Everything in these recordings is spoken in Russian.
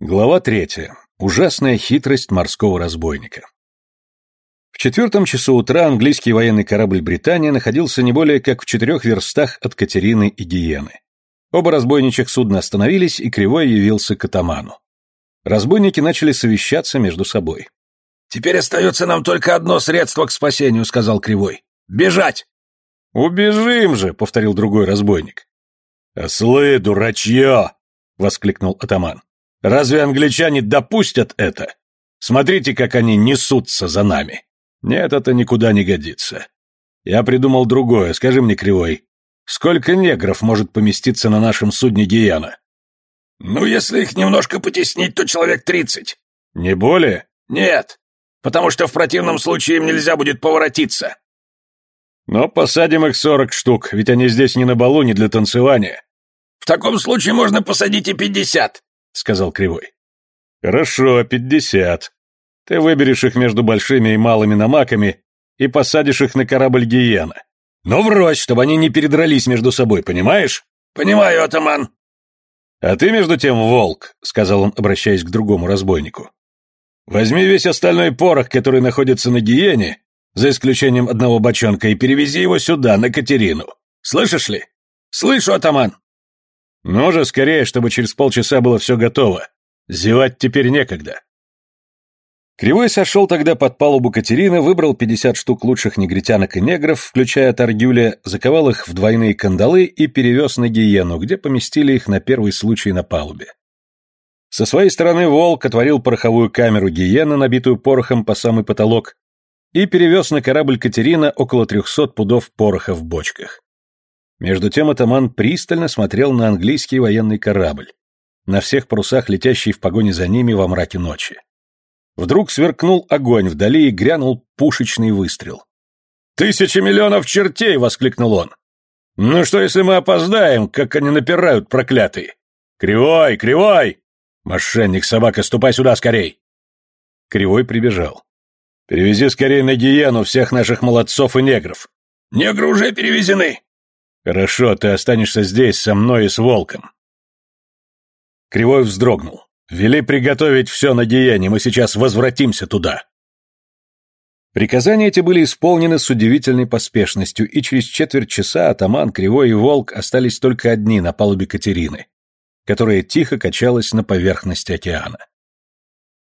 Глава третья. Ужасная хитрость морского разбойника. В четвертом часу утра английский военный корабль «Британия» находился не более как в четырех верстах от Катерины и Гиены. Оба разбойничьих судна остановились, и Кривой явился к атаману. Разбойники начали совещаться между собой. «Теперь остается нам только одно средство к спасению», — сказал Кривой. «Бежать!» «Убежим же!» — повторил другой разбойник. «Ослы, дурачье!» — воскликнул атаман. Разве англичане допустят это? Смотрите, как они несутся за нами. Нет, это никуда не годится. Я придумал другое, скажи мне, Кривой. Сколько негров может поместиться на нашем судне Гиена? Ну, если их немножко потеснить, то человек тридцать. Не более? Нет, потому что в противном случае им нельзя будет поворотиться. Но посадим их сорок штук, ведь они здесь не на балу, не для танцевания. В таком случае можно посадить и пятьдесят. — сказал Кривой. «Хорошо, пятьдесят. Ты выберешь их между большими и малыми намаками и посадишь их на корабль Гиена. Но врозь, чтобы они не передрались между собой, понимаешь?» «Понимаю, атаман». «А ты, между тем, волк», — сказал он, обращаясь к другому разбойнику. «Возьми весь остальной порох, который находится на Гиене, за исключением одного бочонка, и перевези его сюда, на Катерину. Слышишь ли?» «Слышу, атаман». Ну же, скорее, чтобы через полчаса было все готово. Зевать теперь некогда. Кривой сошел тогда под палубу Катерины, выбрал 50 штук лучших негритянок и негров, включая Таргюля, заковал их в двойные кандалы и перевез на Гиену, где поместили их на первый случай на палубе. Со своей стороны Волк отворил пороховую камеру Гиена, набитую порохом по самый потолок, и перевез на корабль Катерина около 300 пудов пороха в бочках. Между тем атаман пристально смотрел на английский военный корабль, на всех парусах, летящий в погоне за ними во мраке ночи. Вдруг сверкнул огонь вдали и грянул пушечный выстрел. «Тысяча миллионов чертей!» — воскликнул он. «Ну что, если мы опоздаем, как они напирают, проклятые? Кривой, кривой! Мошенник, собака, ступай сюда скорей!» Кривой прибежал. «Перевези скорее на гиену всех наших молодцов и негров». «Негры уже перевезены!» «Хорошо, ты останешься здесь со мной и с волком». Кривой вздрогнул. «Вели приготовить все на деяние, мы сейчас возвратимся туда». Приказания эти были исполнены с удивительной поспешностью, и через четверть часа атаман, Кривой и Волк остались только одни на палубе Катерины, которая тихо качалась на поверхности океана.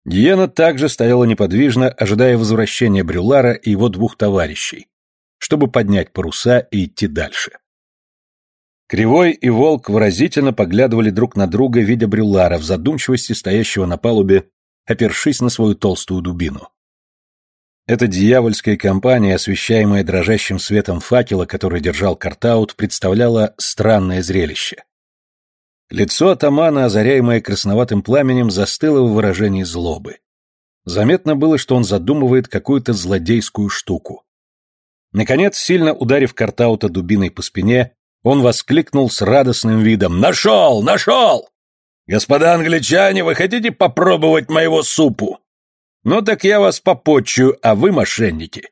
Гиена также стояла неподвижно, ожидая возвращения Брюлара и его двух товарищей, чтобы поднять паруса и идти дальше. Кривой и Волк выразительно поглядывали друг на друга, видя Брюлара в задумчивости стоящего на палубе, опершись на свою толстую дубину. Эта дьявольская компания, освещаемая дрожащим светом факела, который держал Картаут, представляла странное зрелище. Лицо атамана, озаряемое красноватым пламенем, застыло в выражении злобы. Заметно было, что он задумывает какую-то злодейскую штуку. Наконец, сильно ударив Картаута дубиной по спине, он воскликнул с радостным видом. «Нашел! Нашел! Господа англичане, вы хотите попробовать моего супу? Ну так я вас попотчую, а вы мошенники!»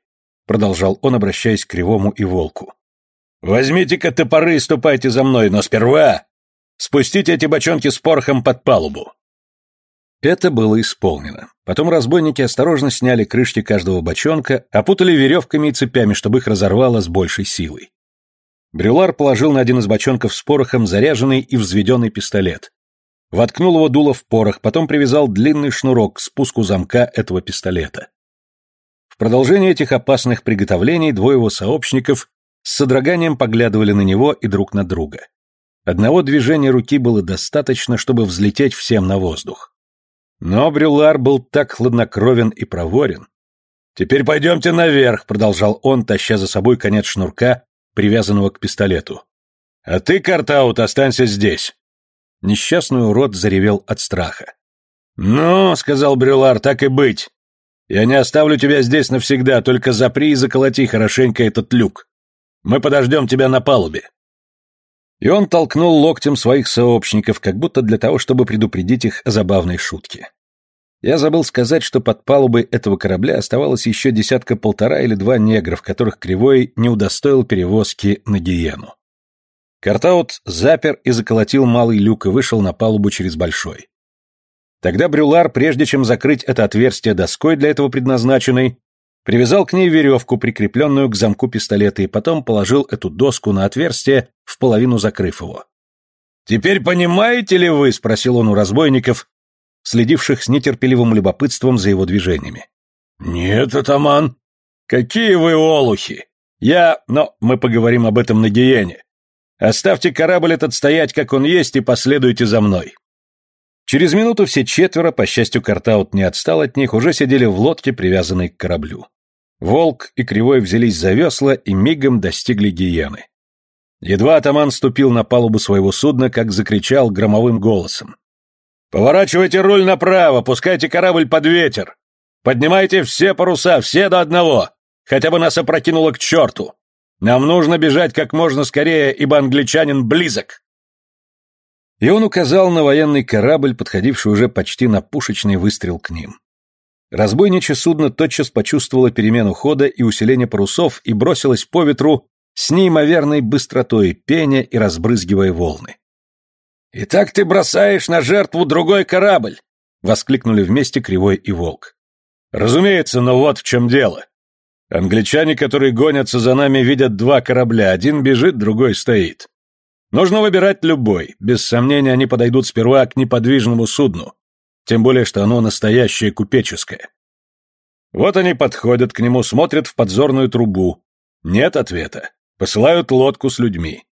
Продолжал он, обращаясь к Кривому и Волку. «Возьмите-ка топоры и ступайте за мной, но сперва спустите эти бочонки с порохом под палубу». Это было исполнено. Потом разбойники осторожно сняли крышки каждого бочонка, опутали веревками и цепями, чтобы их разорвало с большей силой. Брюлар положил на один из бочонков с порохом заряженный и взведенный пистолет. Воткнул его дуло в порох, потом привязал длинный шнурок к спуску замка этого пистолета. В продолжение этих опасных приготовлений двое его сообщников с содроганием поглядывали на него и друг на друга. Одного движения руки было достаточно, чтобы взлететь всем на воздух. Но Брюлар был так хладнокровен и проворен. «Теперь пойдемте наверх», — продолжал он, таща за собой конец шнурка привязанного к пистолету. «А ты, Картаут, останься здесь!» Несчастный урод заревел от страха. «Ну, — сказал Брюлар, — так и быть. Я не оставлю тебя здесь навсегда, только запри и заколоти хорошенько этот люк. Мы подождем тебя на палубе». И он толкнул локтем своих сообщников, как будто для того, чтобы предупредить их о забавной шутке. Я забыл сказать, что под палубой этого корабля оставалось еще десятка-полтора или два негров, которых Кривой не удостоил перевозки на Гиену. Картаут запер и заколотил малый люк и вышел на палубу через большой. Тогда Брюлар, прежде чем закрыть это отверстие доской для этого предназначенной, привязал к ней веревку, прикрепленную к замку пистолета, и потом положил эту доску на отверстие, в половину закрыв его. «Теперь понимаете ли вы?» — спросил он у разбойников, следивших с нетерпеливым любопытством за его движениями. «Нет, атаман». «Какие вы олухи! Я... Но мы поговорим об этом на Гиене. Оставьте корабль этот стоять, как он есть, и последуйте за мной». Через минуту все четверо, по счастью, Картаут не отстал от них, уже сидели в лодке, привязанной к кораблю. Волк и Кривой взялись за весла и мигом достигли Гиены. Едва атаман ступил на палубу своего судна, как закричал громовым голосом. «Поворачивайте руль направо, пускайте корабль под ветер! Поднимайте все паруса, все до одного! Хотя бы нас опрокинуло к черту! Нам нужно бежать как можно скорее, ибо англичанин близок!» И он указал на военный корабль, подходивший уже почти на пушечный выстрел к ним. Разбойничье судно тотчас почувствовало перемену хода и усиление парусов и бросилось по ветру с неимоверной быстротой, пеня и разбрызгивая волны. «Итак ты бросаешь на жертву другой корабль!» — воскликнули вместе Кривой и Волк. «Разумеется, но вот в чем дело. Англичане, которые гонятся за нами, видят два корабля, один бежит, другой стоит. Нужно выбирать любой, без сомнения они подойдут сперва к неподвижному судну, тем более что оно настоящее купеческое. Вот они подходят к нему, смотрят в подзорную трубу. Нет ответа. Посылают лодку с людьми.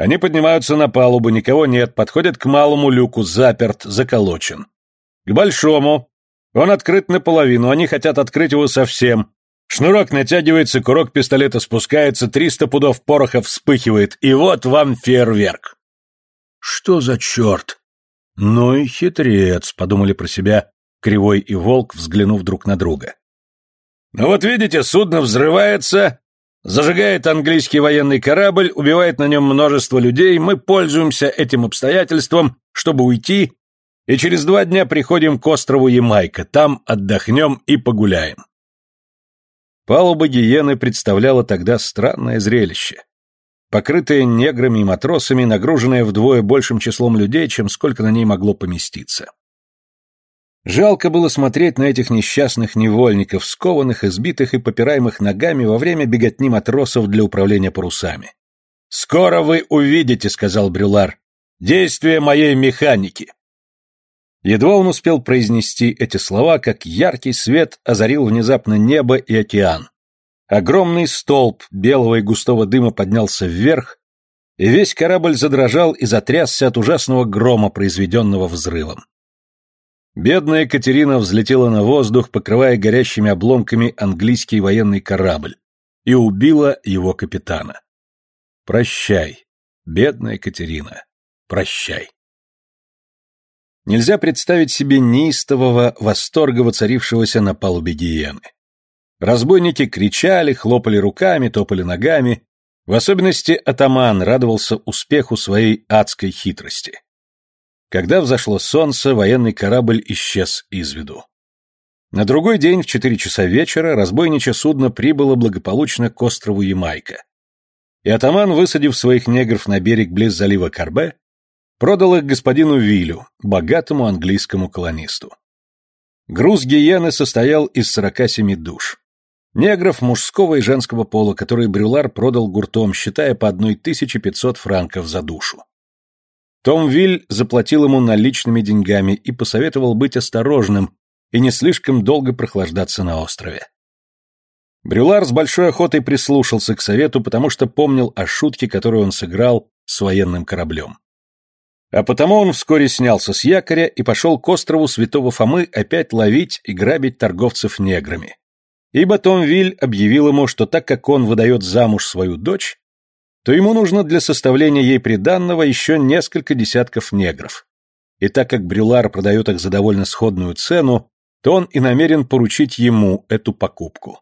Они поднимаются на палубу, никого нет, подходят к малому люку, заперт, заколочен. К большому. Он открыт наполовину, они хотят открыть его совсем. Шнурок натягивается, курок пистолета спускается, триста пудов пороха вспыхивает, и вот вам фейерверк. Что за черт? Ну и хитрец, подумали про себя Кривой и Волк, взглянув друг на друга. Ну вот видите, судно взрывается, Зажигает английский военный корабль, убивает на нем множество людей, мы пользуемся этим обстоятельством, чтобы уйти, и через два дня приходим к острову Ямайка, там отдохнем и погуляем. Палуба Гиены представляла тогда странное зрелище. Покрытая неграми и матросами, нагруженная вдвое большим числом людей, чем сколько на ней могло поместиться. Жалко было смотреть на этих несчастных невольников, скованных, избитых и попираемых ногами во время беготни матросов для управления парусами. «Скоро вы увидите», — сказал Брюлар, — «действие моей механики». Едва он успел произнести эти слова, как яркий свет озарил внезапно небо и океан. Огромный столб белого и густого дыма поднялся вверх, и весь корабль задрожал и затрясся от ужасного грома, произведенного взрывом. Бедная Катерина взлетела на воздух, покрывая горящими обломками английский военный корабль, и убила его капитана. Прощай, бедная Катерина, прощай. Нельзя представить себе неистового восторга, воцарившегося на палубе гиены. Разбойники кричали, хлопали руками, топали ногами. В особенности атаман радовался успеху своей адской хитрости. Когда взошло солнце, военный корабль исчез из виду. На другой день в четыре часа вечера разбойничье судно прибыло благополучно к острову Ямайка. И атаман, высадив своих негров на берег близ залива Карбе, продал их господину Вилю, богатому английскому колонисту. Груз гиены состоял из 47 душ. Негров мужского и женского пола, которые Брюлар продал гуртом, считая по 1500 франков за душу. Том Виль заплатил ему наличными деньгами и посоветовал быть осторожным и не слишком долго прохлаждаться на острове. Брюлар с большой охотой прислушался к совету, потому что помнил о шутке, которую он сыграл с военным кораблем. А потому он вскоре снялся с якоря и пошел к острову Святого Фомы опять ловить и грабить торговцев неграми. Ибо Том Виль объявил ему, что так как он выдает замуж свою дочь, то ему нужно для составления ей приданного еще несколько десятков негров. И так как Брюлар продает их за довольно сходную цену, то он и намерен поручить ему эту покупку.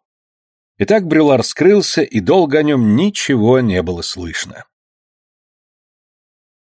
Итак, Брюлар скрылся, и долго о нем ничего не было слышно.